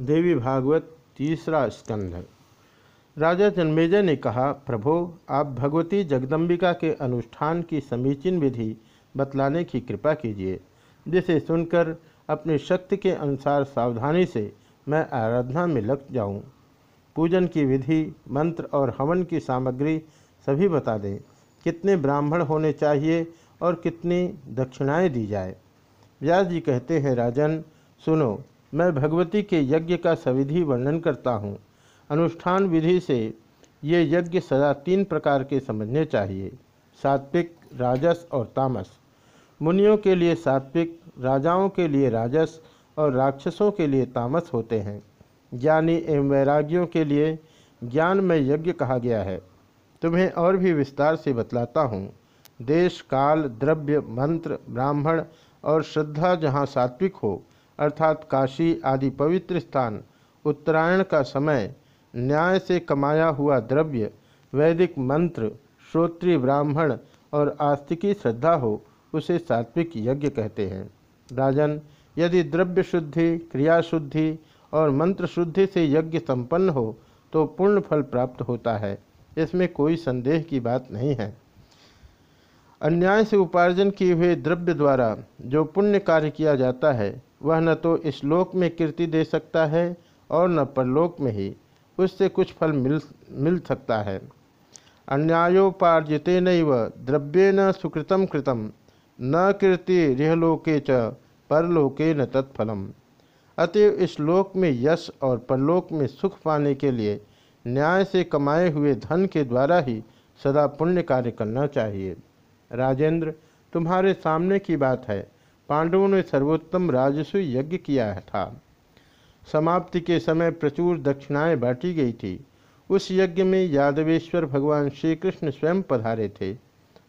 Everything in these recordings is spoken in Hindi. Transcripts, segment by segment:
देवी भागवत तीसरा स्कंध राजा जन्मेजय ने कहा, प्रभो, आप भगवती जगदम्बिका के अनुष्ठान की समीचीन विधि बतलाने की कृपा कीजिए, जिसे सुनकर अपनी शक्ति के अनुसार सावधानी से मैं आराधना में लग जाऊँ। पूजन की विधि, मंत्र और हवन की सामग्री सभी बता दें, कितने ब्राह्मण होने चाहिए और कितनी दक्षिणाएँ दी जाए व्यास जी कहते हैं, राजन, सुनो मैं भगवती के यज्ञ का सविधि वर्णन करता हूँ। अनुष्ठान विधि से ये यज्ञ सदा तीन प्रकार के समझने चाहिए। सात्विक, राजस और तामस। मुनियों के लिए सात्विक, राजाओं के लिए राजस और राक्षसों के लिए तामस होते हैं। ज्ञानी एवं वैराग्यों के लिए ज्ञान में यज्ञ कहा गया है। तुम्हें और भी विस्तार से बतलाता हूँ। देश, काल, द्रव्य, मंत्र, ब्राह्मण और श्रद्धा जहाँ सात्विक हो अर्थात काशी आदि पवित्र स्थान, उत्तरायण का समय, न्याय से कमाया हुआ द्रव्य, वैदिक मंत्र, श्रोत्रीय ब्राह्मण और आस्तिकी श्रद्धा हो, उसे सात्विक यज्ञ कहते हैं। राजन, यदि द्रव्य शुद्धि क्रिया शुद्धि और मंत्र शुद्धि से यज्ञ संपन्न हो तो पूर्ण फल प्राप्त होता है। इसमें कोई संदेह की बात नहीं है। अन्याय से उपार्जन किए हुए द्रव्य द्वारा जो पुण्य कार्य किया जाता है वह न तो इस लोक में कीर्ति दे सकता है और न परलोक में ही उससे कुछ फल मिल मिल सकता है। अन्यायोपार्जित नैव, द्रव्येन सुकृतम कृतम न कीर्ति रिहलोके च, परलोके न तत्फलम। अतएव इस लोक में यश और परलोक में सुख पाने के लिए न्याय से कमाए हुए धन के द्वारा ही सदा पुण्य कार्य करना चाहिए। राजेंद्र, तुम्हारे सामने की बात है। पांडवों ने सर्वोत्तम राजस्व यज्ञ किया था। समाप्ति के समय प्रचुर दक्षिणाएँ बांटी गई थी। उस यज्ञ में यादवेश्वर भगवान श्री कृष्ण स्वयं पधारे थे।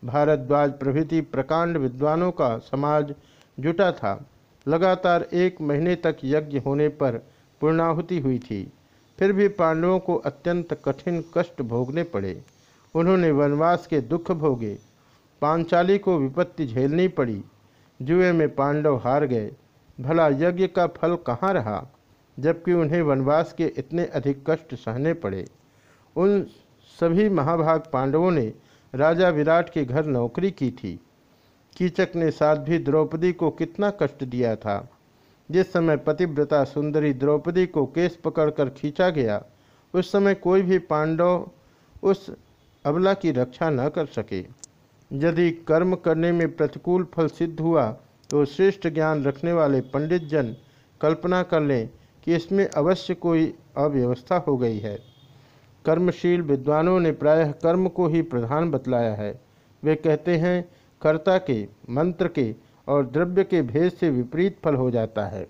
भारद्वाज प्रभृति प्रकांड विद्वानों का समाज जुटा था। लगातार एक महीने तक यज्ञ होने पर पूर्णाहुति हुई थी। फिर भी पांडवों को अत्यंत कठिन कष्ट भोगने पड़े। उन्होंने वनवास के दुख भोगे। पांचाली को विपत्ति झेलनी पड़ी। जुए में पांडव हार गए। भला यज्ञ का फल कहाँ रहा, जबकि उन्हें वनवास के इतने अधिक कष्ट सहने पड़े। उन सभी महाभाग पांडवों ने राजा विराट के घर नौकरी की थी। कीचक ने साध्वी द्रौपदी को कितना कष्ट दिया था। जिस समय पतिव्रता सुंदरी द्रौपदी को केस पकड़कर खींचा गया, उस समय कोई भी पांडव उस अबला की रक्षा न कर सके। यदि कर्म करने में प्रतिकूल फल सिद्ध हुआ तो श्रेष्ठ ज्ञान रखने वाले पंडित जन कल्पना कर लें कि इसमें अवश्य कोई अव्यवस्था हो गई है। कर्मशील विद्वानों ने प्रायः कर्म को ही प्रधान बतलाया है। वे कहते हैं, कर्ता के, मंत्र के और द्रव्य के भेद से विपरीत फल हो जाता है।